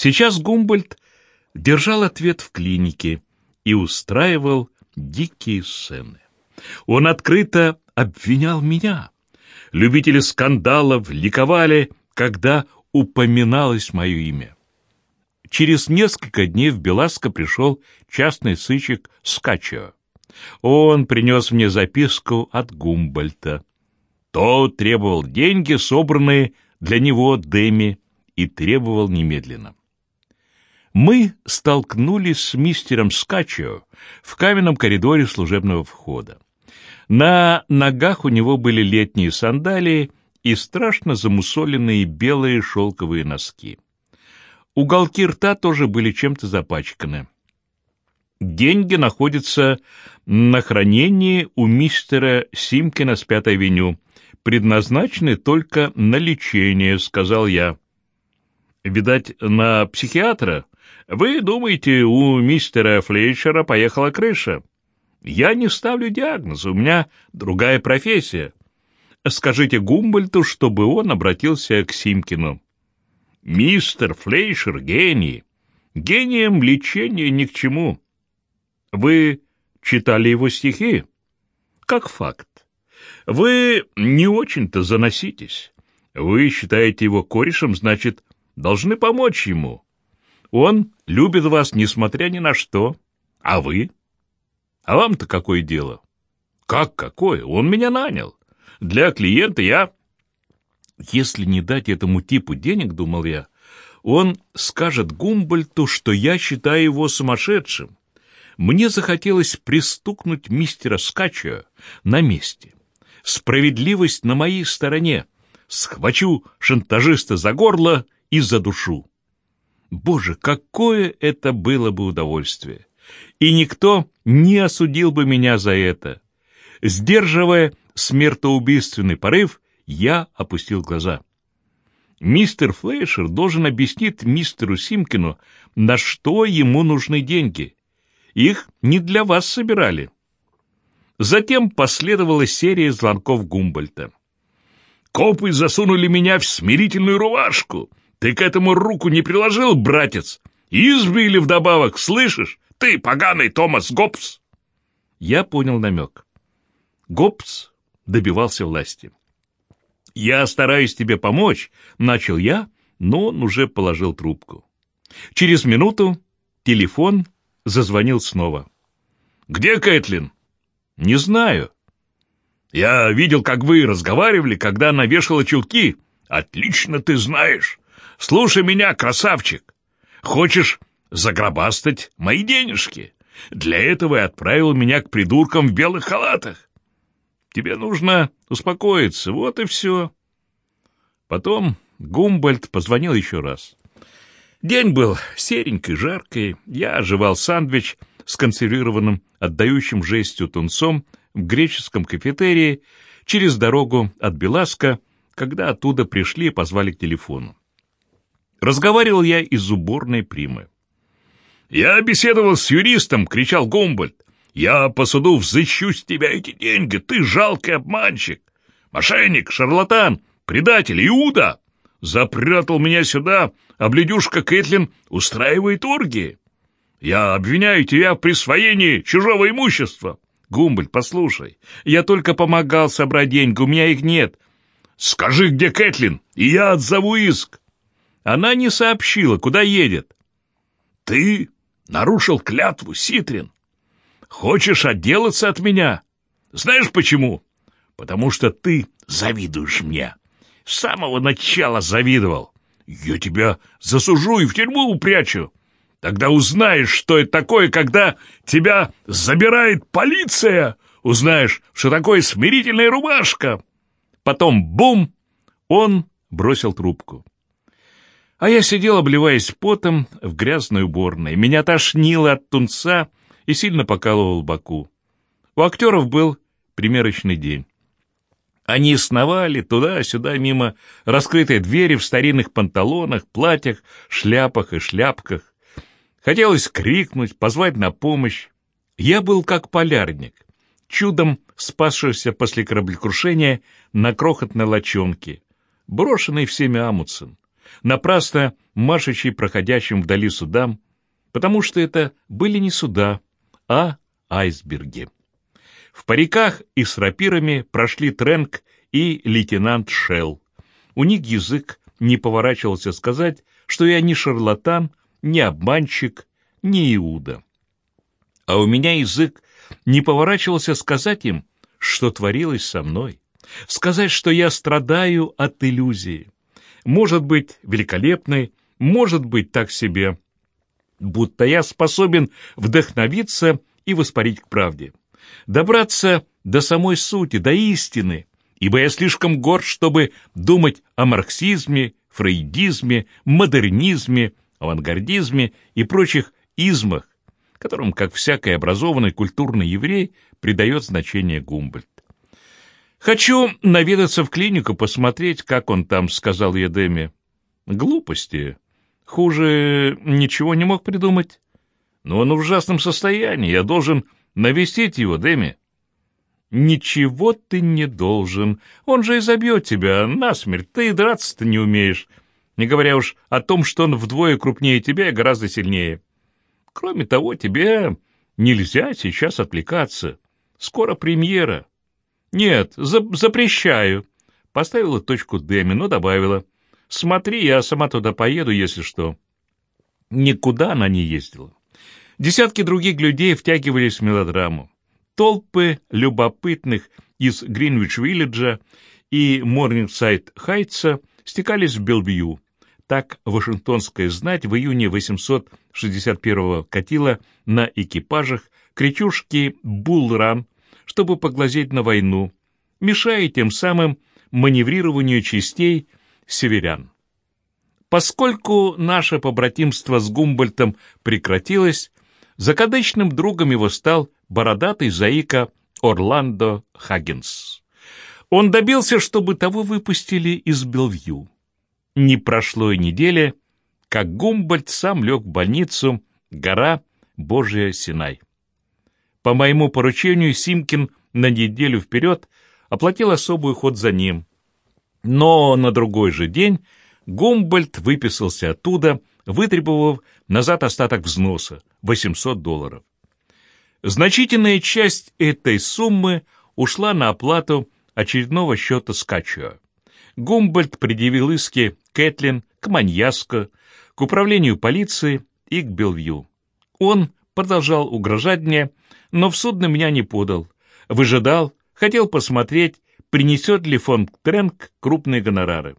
Сейчас Гумбольд держал ответ в клинике и устраивал дикие сцены. Он открыто обвинял меня. Любители скандалов ликовали, когда упоминалось мое имя. Через несколько дней в Беласко пришел частный сыщик Скачо. Он принес мне записку от Гумбольта. Тот требовал деньги, собранные для него Деми, и требовал немедленно. Мы столкнулись с мистером Скачо в каменном коридоре служебного входа. На ногах у него были летние сандалии и страшно замусоленные белые шелковые носки. Уголки рта тоже были чем-то запачканы. Деньги находятся на хранении у мистера Симкина с Пятой авеню. Предназначены только на лечение, сказал я. Видать, на психиатра? Вы думаете, у мистера Флейшера поехала крыша? Я не ставлю диагноз, у меня другая профессия. Скажите Гумбольту, чтобы он обратился к Симкину. Мистер Флейшер — гений. Гением лечения ни к чему. Вы читали его стихи? Как факт. Вы не очень-то заноситесь. Вы считаете его корешем, значит, должны помочь ему. Он любит вас, несмотря ни на что. А вы? А вам-то какое дело? Как какое? Он меня нанял. Для клиента я если не дать этому типу денег, думал я, он скажет Гумбольту, что я считаю его сумасшедшим. Мне захотелось пристукнуть мистера Скача на месте. Справедливость на моей стороне. Схвачу шантажиста за горло и за душу. Боже, какое это было бы удовольствие! И никто не осудил бы меня за это. Сдерживая смертоубийственный порыв, я опустил глаза. Мистер Флейшер должен объяснить мистеру Симкину, на что ему нужны деньги. Их не для вас собирали. Затем последовала серия звонков Гумбольта. «Копы засунули меня в смирительную рубашку. Ты к этому руку не приложил, братец? избили вдобавок, слышишь? Ты, поганый Томас Гоббс!» Я понял намек. Гоббс добивался власти. «Я стараюсь тебе помочь», — начал я, но он уже положил трубку. Через минуту телефон зазвонил снова. «Где Кэтлин?» «Не знаю». «Я видел, как вы разговаривали, когда она вешала чулки. Отлично ты знаешь. Слушай меня, красавчик. Хочешь загробастать мои денежки? Для этого и отправил меня к придуркам в белых халатах. Тебе нужно успокоиться, вот и все. Потом Гумбольд позвонил еще раз. День был серенький, жаркий. Я оживал сандвич с консервированным, отдающим жестью тунцом в греческом кафетерии через дорогу от Беласка, когда оттуда пришли и позвали к телефону. Разговаривал я из уборной примы. «Я беседовал с юристом», — кричал Гумбольд. Я по суду взыщу с тебя эти деньги, ты жалкий обманщик, мошенник, шарлатан, предатель, Иуда. Запрятал меня сюда, а бледюшка Кэтлин устраивает оргии. Я обвиняю тебя в присвоении чужого имущества. Гумбольд, послушай, я только помогал собрать деньги, у меня их нет. Скажи, где Кэтлин, и я отзову иск. Она не сообщила, куда едет. Ты нарушил клятву, Ситрин. Хочешь отделаться от меня? Знаешь почему? Потому что ты завидуешь мне. С самого начала завидовал. Я тебя засужу и в тюрьму упрячу. Тогда узнаешь, что это такое, когда тебя забирает полиция. Узнаешь, что такое смирительная рубашка. Потом бум! Он бросил трубку. А я сидел, обливаясь потом, в грязной уборной. Меня тошнило от тунца и сильно покалывал боку. У актеров был примерочный день. Они сновали туда-сюда мимо раскрытой двери в старинных панталонах, платьях, шляпах и шляпках. Хотелось крикнуть, позвать на помощь. Я был как полярник, чудом спасшийся после кораблекрушения на крохотной лочонке, брошенный всеми Амутсен. Напрасно машущий проходящим вдали судам, потому что это были не суда, а айсберги. В париках и с рапирами прошли Тренк и лейтенант Шелл. У них язык не поворачивался сказать, что я не шарлатан, не обманщик, не Иуда. А у меня язык не поворачивался сказать им, что творилось со мной, сказать, что я страдаю от иллюзии. Может быть, великолепной, может быть, так себе, будто я способен вдохновиться и воспарить к правде, добраться до самой сути, до истины, ибо я слишком горд, чтобы думать о марксизме, фрейдизме, модернизме, авангардизме и прочих измах, которым, как всякий образованный культурный еврей, придает значение Гумбольд. «Хочу наведаться в клинику, посмотреть, как он там», — сказал я Деме. «Глупости. Хуже ничего не мог придумать. Но он в ужасном состоянии, я должен навестить его, Деми». «Ничего ты не должен. Он же изобьет тебя насмерть. Ты драться-то не умеешь. Не говоря уж о том, что он вдвое крупнее тебя и гораздо сильнее. Кроме того, тебе нельзя сейчас отвлекаться. Скоро премьера. Нет, за запрещаю. Поставила точку Деми, но добавила. Смотри, я сама туда поеду, если что. Никуда она не ездила. Десятки других людей втягивались в мелодраму. Толпы любопытных из Гринвич-Виллиджа и Морнингсайд-Хайтса стекались в Белвью. Так Вашингтонская знать в июне 861-го катила на экипажах кричушки «Булран», чтобы поглазеть на войну, мешая тем самым маневрированию частей северян. Поскольку наше побратимство с Гумбольтом прекратилось, закадычным другом его стал бородатый заика Орландо Хаггинс. Он добился, чтобы того выпустили из Белвью. Не прошло и недели, как Гумбольд сам лег в больницу, гора Божия Синай. По моему поручению Симкин на неделю вперед оплатил особый ход за ним. Но на другой же день Гумбольд выписался оттуда, вытребовав назад остаток взноса — 800 долларов. Значительная часть этой суммы ушла на оплату очередного счета Скачуа. Гумбольд предъявил иски Кэтлин, к Маньяско, к управлению полиции и к Белвью. Он продолжал угрожать мне, но в суд на меня не подал. Выжидал, хотел посмотреть, принесет ли фонд Тренк крупные гонорары.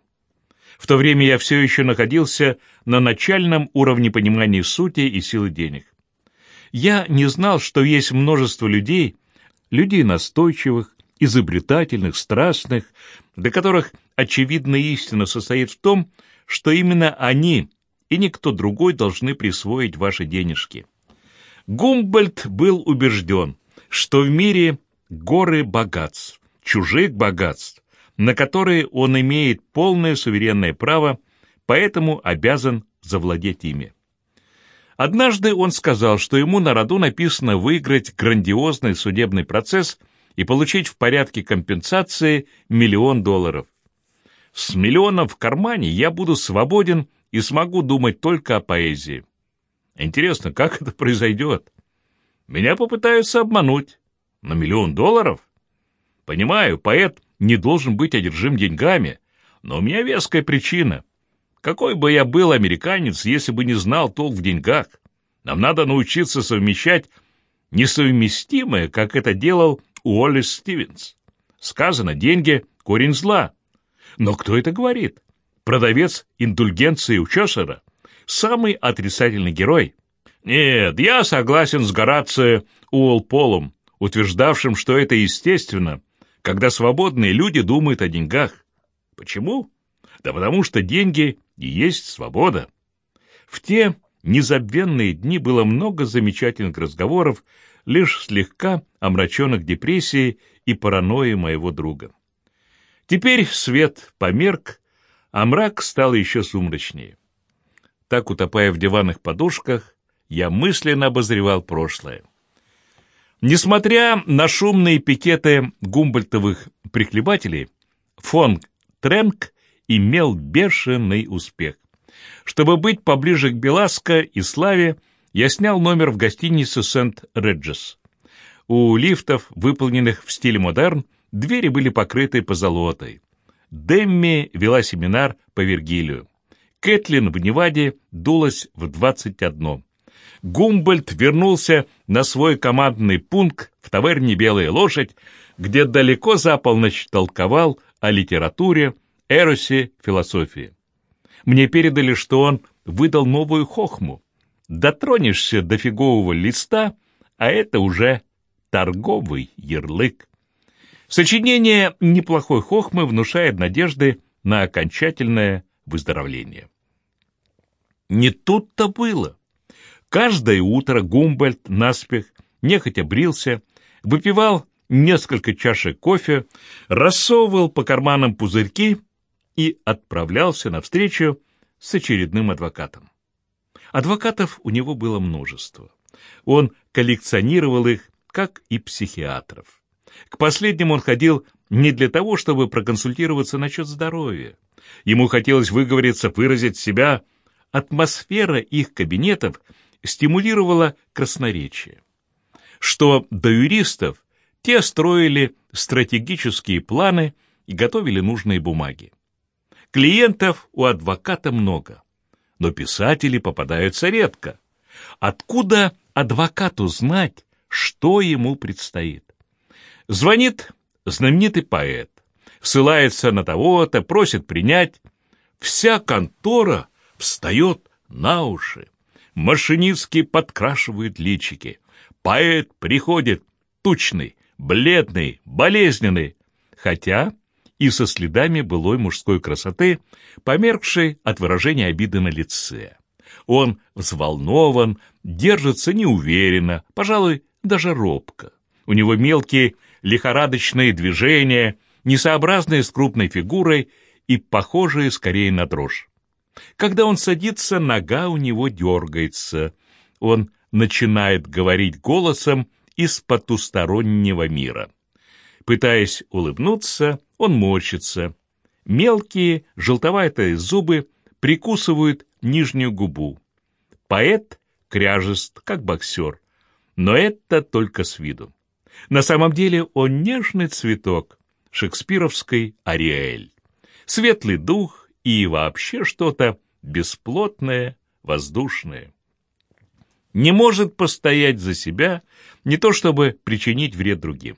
В то время я все еще находился на начальном уровне понимания сути и силы денег. Я не знал, что есть множество людей, людей настойчивых, изобретательных, страстных, для которых очевидная истина состоит в том, что именно они и никто другой должны присвоить ваши денежки. Гумбольд был убежден, что в мире горы богатств, чужих богатств, на которые он имеет полное суверенное право, поэтому обязан завладеть ими. Однажды он сказал, что ему на роду написано выиграть грандиозный судебный процесс и получить в порядке компенсации миллион долларов. С миллионом в кармане я буду свободен и смогу думать только о поэзии. Интересно, как это произойдет? Меня попытаются обмануть. На миллион долларов? Понимаю, поэт не должен быть одержим деньгами, но у меня веская причина. Какой бы я был американец, если бы не знал толк в деньгах? Нам надо научиться совмещать несовместимое, как это делал Уоллес Стивенс. Сказано, деньги — корень зла. Но кто это говорит? Продавец индульгенции у Чосера? Самый отрицательный герой? Нет, я согласен с Горацио Уолполом, утверждавшим, что это естественно, когда свободные люди думают о деньгах. Почему? Да потому что деньги и есть свобода. В те незабвенные дни было много замечательных разговоров, лишь слегка омраченных депрессией и паранойей моего друга. Теперь свет померк, а мрак стал еще сумрачнее. Так, утопая в диванных подушках, я мысленно обозревал прошлое. Несмотря на шумные пикеты гумбольтовых прихлебателей, фон Тренк имел бешеный успех. Чтобы быть поближе к Беласко и Славе, я снял номер в гостинице «Сент-Реджес». У лифтов, выполненных в стиле модерн, двери были покрыты позолотой. Демми вела семинар по Вергилию. Кэтлин в Неваде дулась в 21. Гумбольд вернулся на свой командный пункт в таверне «Белая лошадь», где далеко за полночь толковал о литературе, эросе, философии. Мне передали, что он выдал новую хохму. Дотронешься до фигового листа, а это уже торговый ярлык. Сочинение неплохой хохмы внушает надежды на окончательное выздоровление. Не тут-то было. Каждое утро Гумбольд наспех нехотя брился, выпивал несколько чашек кофе, рассовывал по карманам пузырьки и отправлялся на встречу с очередным адвокатом. Адвокатов у него было множество. Он коллекционировал их, как и психиатров. К последним он ходил не для того, чтобы проконсультироваться насчет здоровья. Ему хотелось выговориться, выразить себя. Атмосфера их кабинетов стимулировала красноречие. Что до юристов, те строили стратегические планы и готовили нужные бумаги. Клиентов у адвоката много, но писатели попадаются редко. Откуда адвокату знать, что ему предстоит? Звонит знаменитый поэт, ссылается на того-то, просит принять. Вся контора встает на уши. Машинистки подкрашивают личики. Поэт приходит тучный, бледный, болезненный, хотя и со следами былой мужской красоты, померкшей от выражения обиды на лице. Он взволнован, держится неуверенно, пожалуй, даже робко. У него мелкие лихорадочные движения, несообразные с крупной фигурой и похожие скорее на дрожь. Когда он садится, нога у него дергается. Он начинает говорить голосом из потустороннего мира. Пытаясь улыбнуться, он морщится. Мелкие, желтоватые зубы прикусывают нижнюю губу. Поэт кряжест, как боксер. Но это только с виду. На самом деле он нежный цветок, шекспировской Ариэль. Светлый дух и вообще что-то бесплотное, воздушное. Не может постоять за себя, не то чтобы причинить вред другим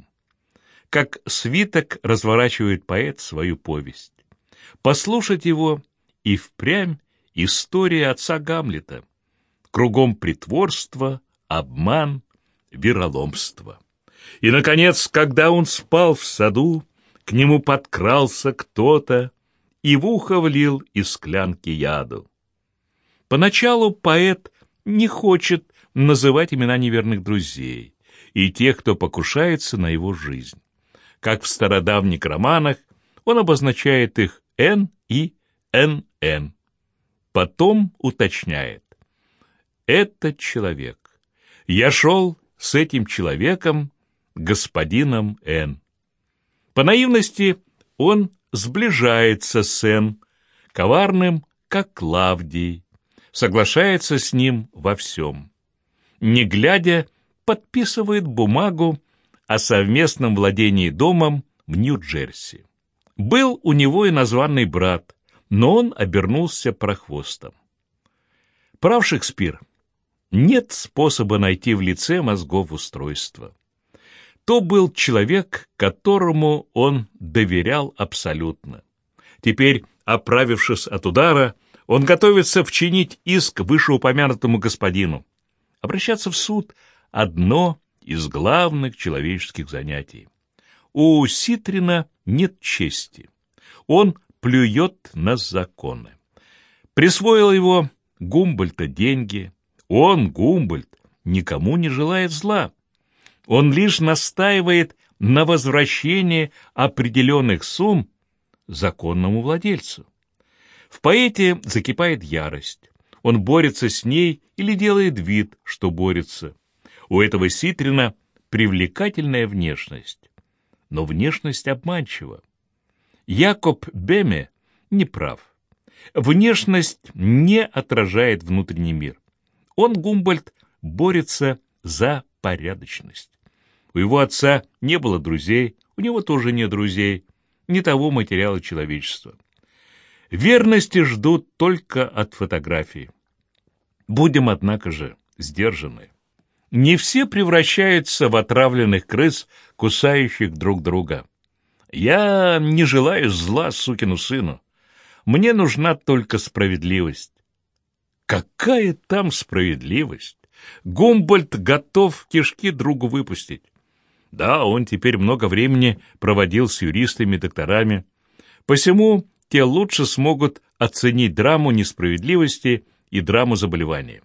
как свиток разворачивает поэт свою повесть. Послушать его и впрямь история отца Гамлета. Кругом притворство, обман, вероломство. И, наконец, когда он спал в саду, к нему подкрался кто-то и в ухо влил из склянки яду. Поначалу поэт не хочет называть имена неверных друзей и тех, кто покушается на его жизнь как в стародавних романах, он обозначает их «Н» и «НН». Потом уточняет. «Это человек. Я шел с этим человеком, господином Н». По наивности он сближается с Н, коварным, как Клавдий, соглашается с ним во всем. Не глядя, подписывает бумагу о совместном владении домом в Нью-Джерси. Был у него и названный брат, но он обернулся прохвостом. Прав Шекспир. Нет способа найти в лице мозгов устройства. То был человек, которому он доверял абсолютно. Теперь, оправившись от удара, он готовится вчинить иск вышеупомянутому господину. Обращаться в суд — одно из главных человеческих занятий. У Ситрина нет чести. Он плюет на законы. Присвоил его Гумбольта деньги. Он, Гумбольд, никому не желает зла. Он лишь настаивает на возвращении определенных сумм законному владельцу. В поэте закипает ярость. Он борется с ней или делает вид, что борется. У этого Ситрина привлекательная внешность, но внешность обманчива. Якоб Беме не прав. Внешность не отражает внутренний мир. Он, Гумбольд, борется за порядочность. У его отца не было друзей, у него тоже нет друзей, не того материала человечества. Верности ждут только от фотографии. Будем, однако же, сдержаны. Не все превращаются в отравленных крыс, кусающих друг друга. Я не желаю зла сукину сыну. Мне нужна только справедливость. Какая там справедливость? Гумбольд готов кишки другу выпустить. Да, он теперь много времени проводил с юристами, докторами. Посему те лучше смогут оценить драму несправедливости и драму заболевания.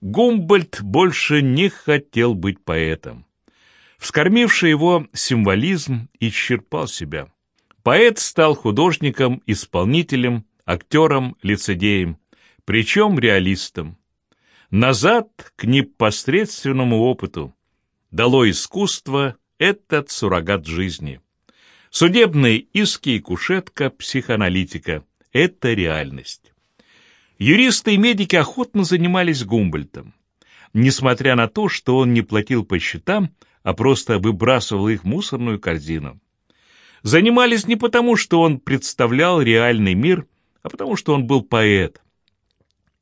Гумбольд больше не хотел быть поэтом. Вскормивший его символизм исчерпал себя. Поэт стал художником, исполнителем, актером, лицедеем, причем реалистом. Назад к непосредственному опыту. Дало искусство этот суррогат жизни. Судебные иски и кушетка психоаналитика – это реальность. Юристы и медики охотно занимались Гумбольтом. Несмотря на то, что он не платил по счетам, а просто выбрасывал их в мусорную корзину. Занимались не потому, что он представлял реальный мир, а потому что он был поэт.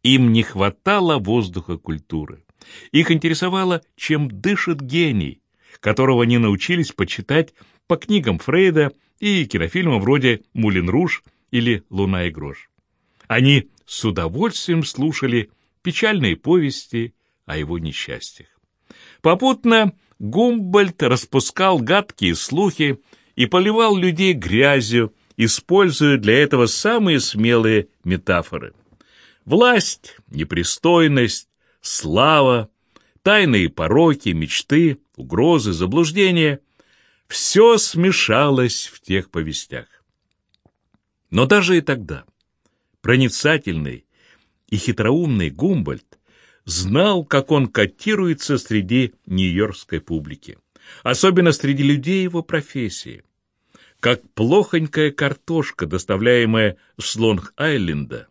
Им не хватало воздуха культуры. Их интересовало, чем дышит гений, которого они научились почитать по книгам Фрейда и кинофильмам вроде «Мулин Руж» или «Луна и грош». Они с удовольствием слушали печальные повести о его несчастьях. Попутно Гумбольд распускал гадкие слухи и поливал людей грязью, используя для этого самые смелые метафоры. Власть, непристойность, слава, тайные пороки, мечты, угрозы, заблуждения — все смешалось в тех повестях. Но даже и тогда проницательный и хитроумный Гумбольд знал, как он котируется среди нью-йоркской публики, особенно среди людей его профессии. Как плохонькая картошка, доставляемая с Лонг-Айленда,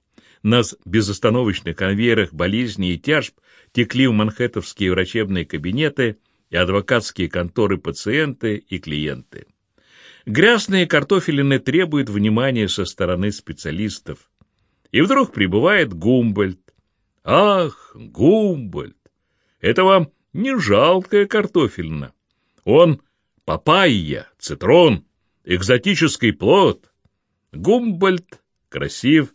на безостановочных конвейерах болезней и тяжб текли в манхэттовские врачебные кабинеты и адвокатские конторы пациенты и клиенты. Грязные картофелины требуют внимания со стороны специалистов. И вдруг прибывает Гумбольд, Ах, Гумбольд, это вам не жалкая картофельна. Он папайя, цитрон, экзотический плод. Гумбольд красив,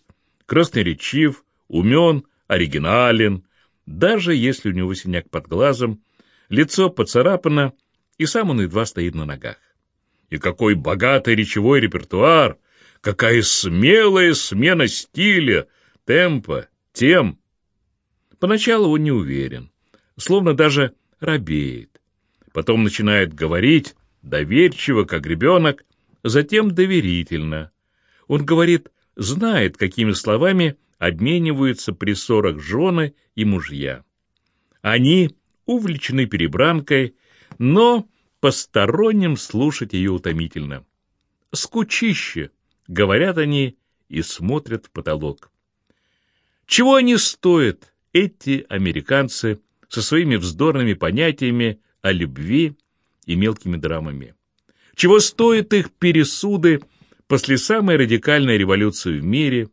красноречив, умен, оригинален, даже если у него синяк под глазом, лицо поцарапано, и сам он едва стоит на ногах. И какой богатый речевой репертуар, какая смелая смена стиля, темпа, тем, Поначалу он не уверен, словно даже робеет. Потом начинает говорить, доверчиво, как ребенок, затем доверительно. Он говорит, знает, какими словами обмениваются при ссорах жены и мужья. Они увлечены перебранкой, но посторонним слушать ее утомительно. «Скучище», — говорят они и смотрят в потолок. Чего они стоят, эти американцы со своими вздорными понятиями о любви и мелкими драмами. Чего стоят их пересуды после самой радикальной революции в мире,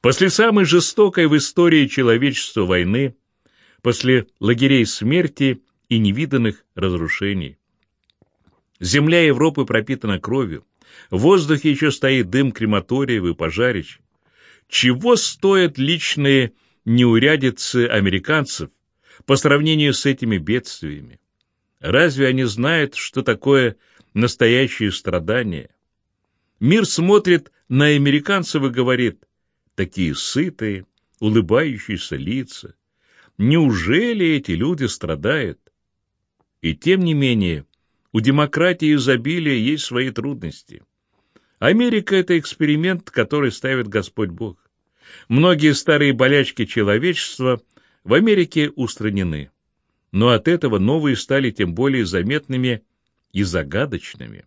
после самой жестокой в истории человечества войны, после лагерей смерти и невиданных разрушений. Земля Европы пропитана кровью, в воздухе еще стоит дым крематориев и пожарищ. Чего стоят личные неурядицы американцев по сравнению с этими бедствиями? Разве они знают, что такое настоящее страдание? Мир смотрит на американцев и говорит, такие сытые, улыбающиеся лица. Неужели эти люди страдают? И тем не менее, у демократии изобилия есть свои трудности. Америка — это эксперимент, который ставит Господь Бог. Многие старые болячки человечества в Америке устранены, но от этого новые стали тем более заметными и загадочными.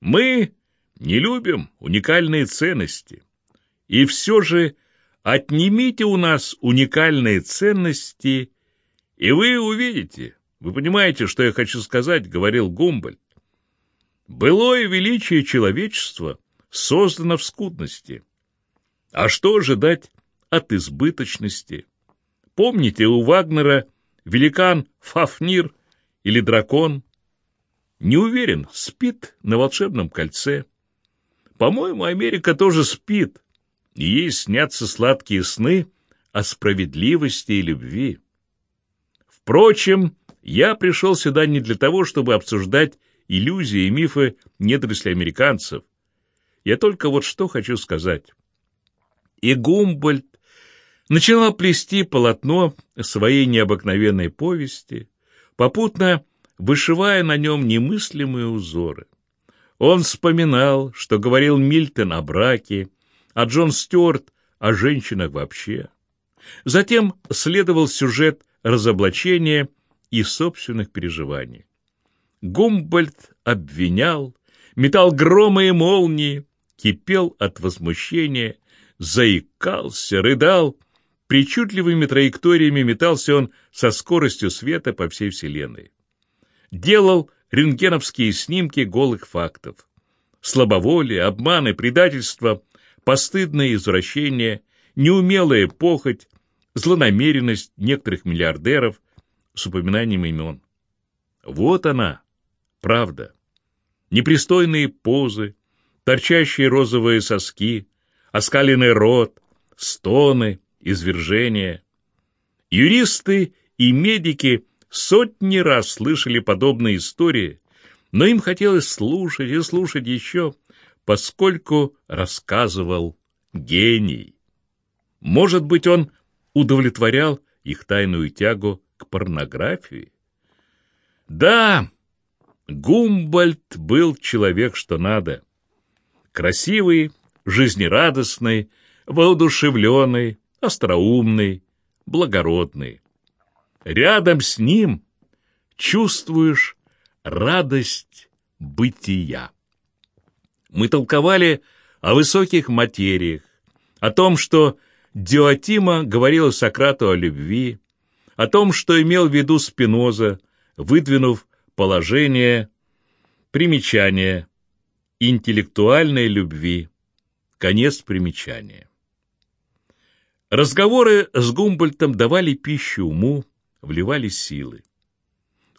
Мы не любим уникальные ценности, И все же отнимите у нас уникальные ценности, и вы увидите, вы понимаете, что я хочу сказать, говорил Гумбольд. Былое величие человечества создано в скудности. А что ожидать от избыточности? Помните, у Вагнера великан Фафнир или дракон? Не уверен, спит на волшебном кольце. По-моему, Америка тоже спит, ей снятся сладкие сны о справедливости и любви. Впрочем, я пришел сюда не для того, чтобы обсуждать иллюзии и мифы недоросли американцев. Я только вот что хочу сказать. И Гумбольд начала плести полотно своей необыкновенной повести, попутно вышивая на нем немыслимые узоры. Он вспоминал, что говорил Мильтон о браке, а Джон Стюарт о женщинах вообще. Затем следовал сюжет разоблачения и собственных переживаний. Гумбольд обвинял, метал громы и молнии, кипел от возмущения, заикался, рыдал. Причудливыми траекториями метался он со скоростью света по всей Вселенной. Делал рентгеновские снимки голых фактов. Слабоволие, обманы, предательство, постыдное извращение, неумелая похоть, злонамеренность некоторых миллиардеров с упоминанием имен. Вот она, правда. Непристойные позы, торчащие розовые соски, оскаленный рот, стоны, извержения. Юристы и медики сотни раз слышали подобные истории, но им хотелось слушать и слушать еще, поскольку рассказывал гений. Может быть, он удовлетворял их тайную тягу к порнографии? Да, Гумбольд был человек, что надо. Красивый, жизнерадостный, воодушевленный, остроумный, благородный. Рядом с ним чувствуешь радость бытия. Мы толковали о высоких материях, о том, что Диотима говорила Сократу о любви, о том, что имел в виду Спиноза, выдвинув положение, примечание, интеллектуальной любви, конец примечания. Разговоры с Гумбольтом давали пищу уму, вливали силы.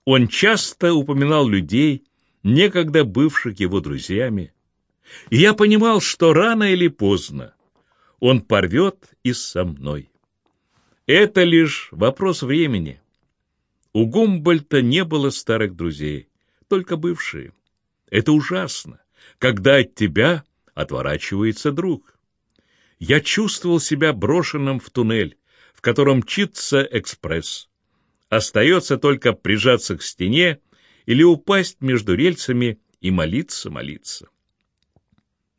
Он часто упоминал людей, некогда бывших его друзьями, и я понимал, что рано или поздно он порвет и со мной. Это лишь вопрос времени. У Гумбольта не было старых друзей, только бывшие. Это ужасно, когда от тебя отворачивается друг. Я чувствовал себя брошенным в туннель, в котором мчится экспресс. Остается только прижаться к стене или упасть между рельсами и молиться, молиться.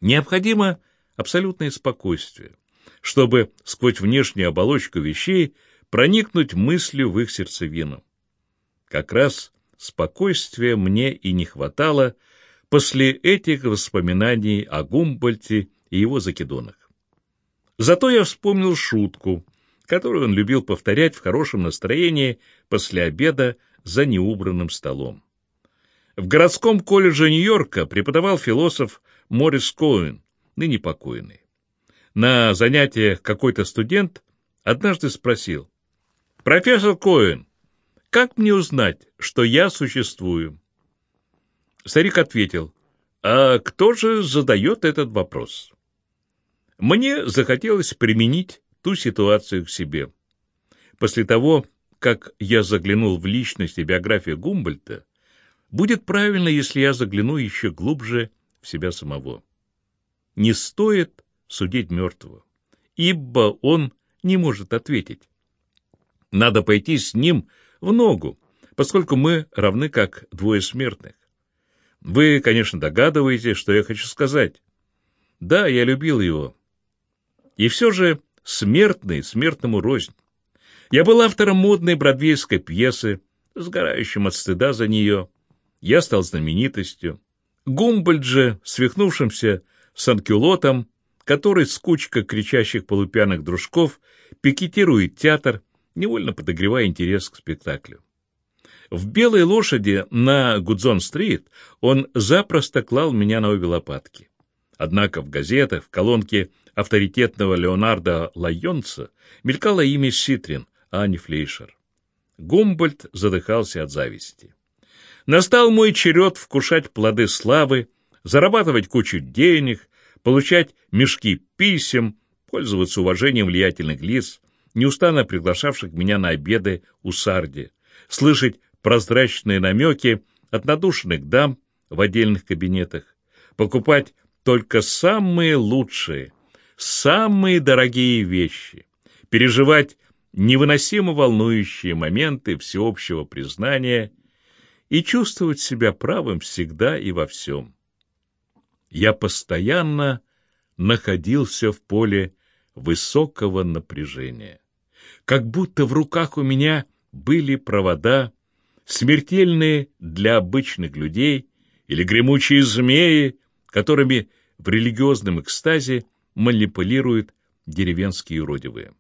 Необходимо абсолютное спокойствие, чтобы сквозь внешнюю оболочку вещей проникнуть мыслью в их сердцевину. Как раз спокойствия мне и не хватало после этих воспоминаний о Гумбольте и его закидонах. Зато я вспомнил шутку, которую он любил повторять в хорошем настроении после обеда за неубранным столом. В городском колледже Нью-Йорка преподавал философ Морис Коэн, ныне покойный. На занятиях какой-то студент однажды спросил, «Профессор Коэн, как мне узнать, что я существую?» Старик ответил, «А кто же задает этот вопрос?» Мне захотелось применить ту ситуацию к себе. После того, как я заглянул в личность и биографию Гумбольта, будет правильно, если я загляну еще глубже в себя самого. Не стоит судить мертвого, ибо он не может ответить. Надо пойти с ним в ногу, поскольку мы равны как двое смертных. Вы, конечно, догадываетесь, что я хочу сказать. Да, я любил его. И все же смертный смертному рознь. Я был автором модной бродвейской пьесы, сгорающим от стыда за нее. Я стал знаменитостью. Гумбольд же, свихнувшимся санкюлотом, который с кучкой кричащих полупьяных дружков пикетирует театр, невольно подогревая интерес к спектаклю. В «Белой лошади» на Гудзон-стрит он запросто клал меня на обе лопатки. Однако в газетах, в колонке авторитетного Леонардо Лайонца мелькало имя Ситрин, а не Флейшер. Гумбольд задыхался от зависти. Настал мой черед вкушать плоды славы, зарабатывать кучу денег, получать мешки писем, пользоваться уважением влиятельных лиц, неустанно приглашавших меня на обеды у Сарди, слышать прозрачные намеки от надушенных дам в отдельных кабинетах, покупать только самые лучшие, самые дорогие вещи, переживать невыносимо волнующие моменты всеобщего признания и чувствовать себя правым всегда и во всем. Я постоянно находился в поле высокого напряжения. Как будто в руках у меня были провода, смертельные для обычных людей, или гремучие змеи, которыми в религиозном экстазе манипулируют деревенские уродивые.